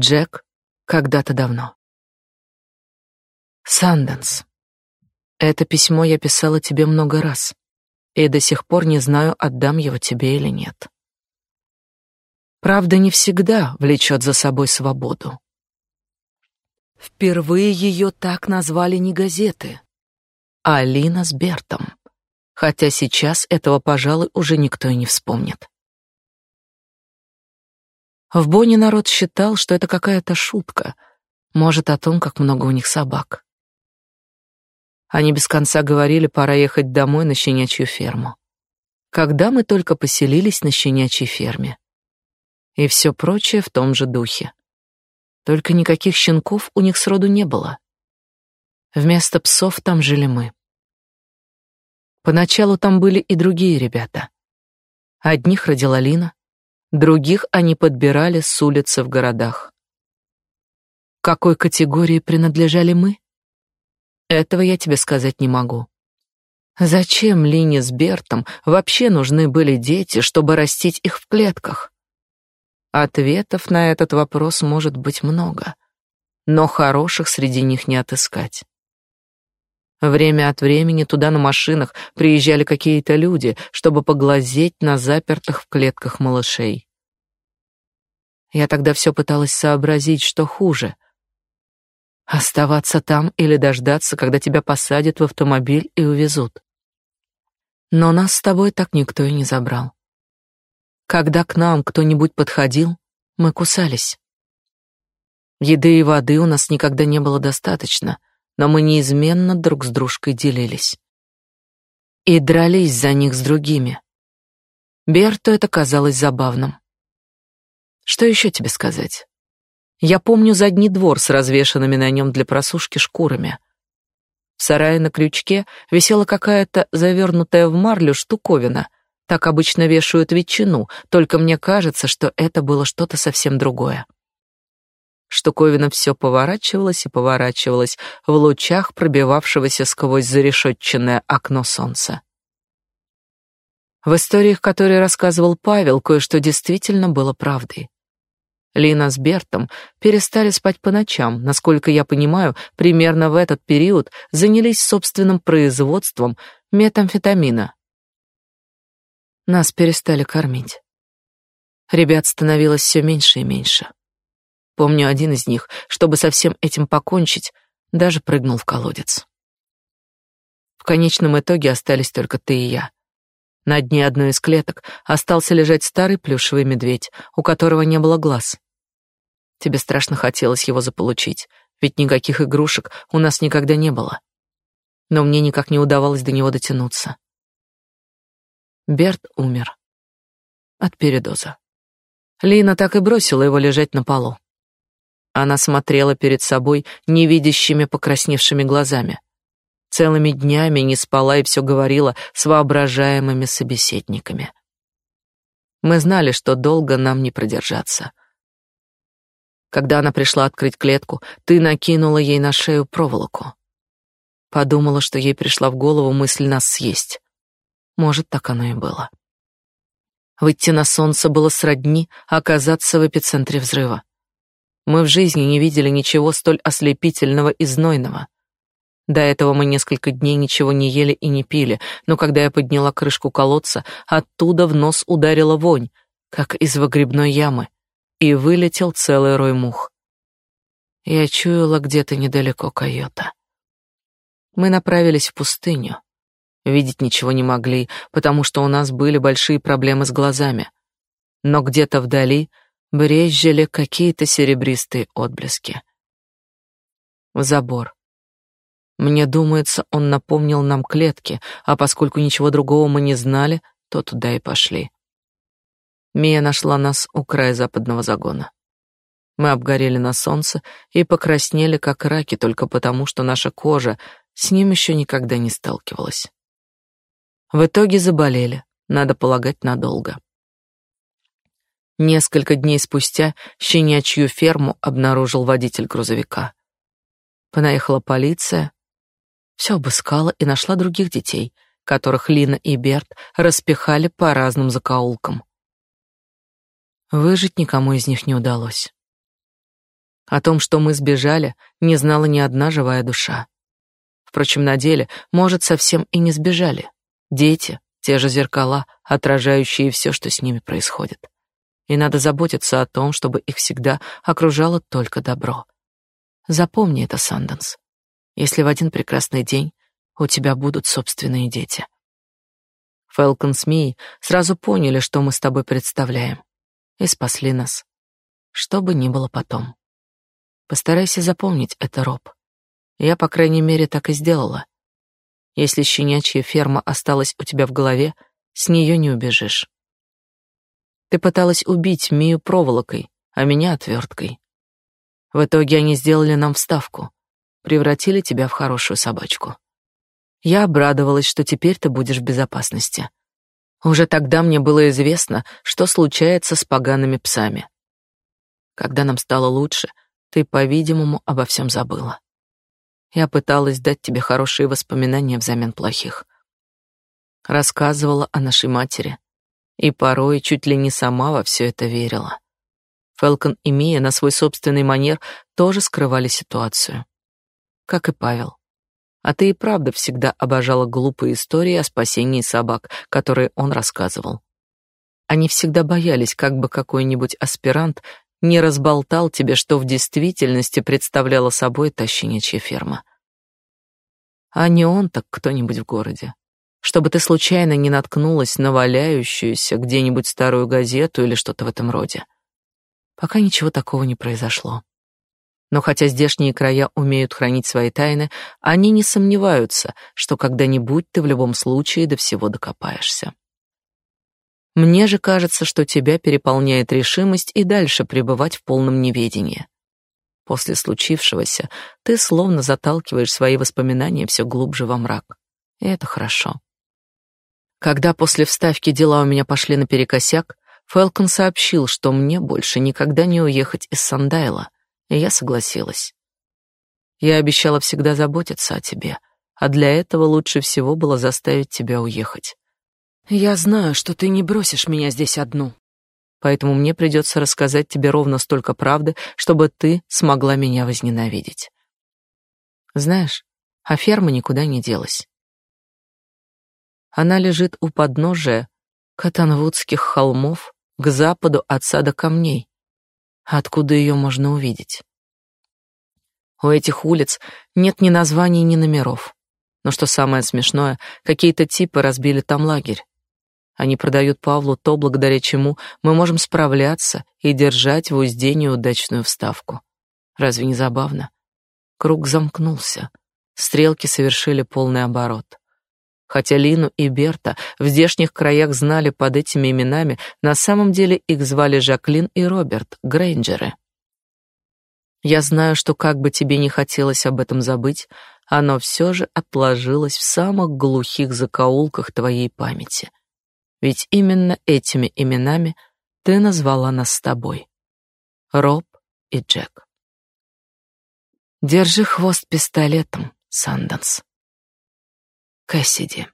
Джек когда-то давно. Санденс. Это письмо я писала тебе много раз, и до сих пор не знаю, отдам его тебе или нет. Правда не всегда влечет за собой свободу. Впервые ее так назвали не газеты, а Алина с Бертом, хотя сейчас этого, пожалуй, уже никто и не вспомнит. В Бонне народ считал, что это какая-то шутка, может, о том, как много у них собак. Они без конца говорили, пора ехать домой на щенячью ферму. Когда мы только поселились на щенячьей ферме. И все прочее в том же духе. Только никаких щенков у них сроду не было. Вместо псов там жили мы. Поначалу там были и другие ребята. Одних родила Лина, других они подбирали с улицы в городах. К какой категории принадлежали мы? Этого я тебе сказать не могу. Зачем Лине с Бертом вообще нужны были дети, чтобы растить их в клетках? Ответов на этот вопрос может быть много, но хороших среди них не отыскать. Время от времени туда на машинах приезжали какие-то люди, чтобы поглазеть на запертых в клетках малышей. Я тогда все пыталась сообразить, что хуже — оставаться там или дождаться, когда тебя посадят в автомобиль и увезут. Но нас с тобой так никто и не забрал. Когда к нам кто-нибудь подходил, мы кусались. Еды и воды у нас никогда не было достаточно, но мы неизменно друг с дружкой делились. И дрались за них с другими. Берту это казалось забавным. Что еще тебе сказать? Я помню задний двор с развешанными на нем для просушки шкурами. В сарае на крючке висела какая-то завернутая в марлю штуковина — так обычно вешают ветчину, только мне кажется, что это было что-то совсем другое. Штуковина все поворачивалась и поворачивалась в лучах пробивавшегося сквозь зарешетченное окно солнца. В историях, которые рассказывал Павел, кое-что действительно было правдой. Лина с Бертом перестали спать по ночам, насколько я понимаю, примерно в этот период занялись собственным производством метамфетамина, нас перестали кормить. Ребят становилось все меньше и меньше. Помню, один из них, чтобы со всем этим покончить, даже прыгнул в колодец. В конечном итоге остались только ты и я. На дне одной из клеток остался лежать старый плюшевый медведь, у которого не было глаз. Тебе страшно хотелось его заполучить, ведь никаких игрушек у нас никогда не было. Но мне никак не удавалось до него дотянуться. Берт умер. От передоза. Лина так и бросила его лежать на полу. Она смотрела перед собой невидящими покрасневшими глазами. Целыми днями не спала и все говорила с воображаемыми собеседниками. Мы знали, что долго нам не продержаться. Когда она пришла открыть клетку, ты накинула ей на шею проволоку. Подумала, что ей пришла в голову мысль нас съесть. Может, так оно и было. Выйти на солнце было сродни оказаться в эпицентре взрыва. Мы в жизни не видели ничего столь ослепительного и знойного. До этого мы несколько дней ничего не ели и не пили, но когда я подняла крышку колодца, оттуда в нос ударила вонь, как из выгребной ямы, и вылетел целый рой мух. Я чуяла где-то недалеко койота. Мы направились в пустыню. Видеть ничего не могли, потому что у нас были большие проблемы с глазами. Но где-то вдали брезжили какие-то серебристые отблески. Забор. Мне думается, он напомнил нам клетки, а поскольку ничего другого мы не знали, то туда и пошли. Мия нашла нас у края западного загона. Мы обгорели на солнце и покраснели, как раки, только потому, что наша кожа с ним еще никогда не сталкивалась. В итоге заболели, надо полагать, надолго. Несколько дней спустя щенячью ферму обнаружил водитель грузовика. Понаехала полиция, все обыскала и нашла других детей, которых Лина и Берт распихали по разным закоулкам. Выжить никому из них не удалось. О том, что мы сбежали, не знала ни одна живая душа. Впрочем, на деле, может, совсем и не сбежали. Дети, те же зеркала, отражающие все, что с ними происходит. И надо заботиться о том, чтобы их всегда окружало только добро. Запомни это, Санденс. Если в один прекрасный день у тебя будут собственные дети. Фелкон с Мией сразу поняли, что мы с тобой представляем, и спасли нас. Что бы ни было потом. Постарайся запомнить это, Роб. Я, по крайней мере, так и сделала. Если щенячья ферма осталась у тебя в голове, с нее не убежишь. Ты пыталась убить Мию проволокой, а меня отверткой. В итоге они сделали нам вставку, превратили тебя в хорошую собачку. Я обрадовалась, что теперь ты будешь в безопасности. Уже тогда мне было известно, что случается с погаными псами. Когда нам стало лучше, ты, по-видимому, обо всем забыла. Я пыталась дать тебе хорошие воспоминания взамен плохих. Рассказывала о нашей матери, и порой чуть ли не сама во все это верила. Фелкон и Мия на свой собственный манер тоже скрывали ситуацию. Как и Павел. А ты и правда всегда обожала глупые истории о спасении собак, которые он рассказывал. Они всегда боялись, как бы какой-нибудь аспирант не разболтал тебе, что в действительности представляла собой та ферма. А не он, так кто-нибудь в городе. Чтобы ты случайно не наткнулась на валяющуюся где-нибудь старую газету или что-то в этом роде. Пока ничего такого не произошло. Но хотя здешние края умеют хранить свои тайны, они не сомневаются, что когда-нибудь ты в любом случае до всего докопаешься. Мне же кажется, что тебя переполняет решимость и дальше пребывать в полном неведении. После случившегося ты словно заталкиваешь свои воспоминания все глубже во мрак. И это хорошо. Когда после вставки дела у меня пошли наперекосяк, Фелкон сообщил, что мне больше никогда не уехать из Сандайла, и я согласилась. Я обещала всегда заботиться о тебе, а для этого лучше всего было заставить тебя уехать. Я знаю, что ты не бросишь меня здесь одну, поэтому мне придется рассказать тебе ровно столько правды, чтобы ты смогла меня возненавидеть. Знаешь, а ферма никуда не делась. Она лежит у подножия Катанвудских холмов к западу от сада камней. Откуда ее можно увидеть? У этих улиц нет ни названий, ни номеров. Но что самое смешное, какие-то типы разбили там лагерь. Они продают Павлу то, благодаря чему мы можем справляться и держать в узде неудачную вставку. Разве не забавно? Круг замкнулся. Стрелки совершили полный оборот. Хотя Лину и Берта в здешних краях знали под этими именами, на самом деле их звали Жаклин и Роберт, Грейнджеры. Я знаю, что как бы тебе не хотелось об этом забыть, оно все же отложилось в самых глухих закоулках твоей памяти. Ведь именно этими именами ты назвала нас с тобой. Роб и Джек. Держи хвост пистолетом, Санданс. Кэссиди.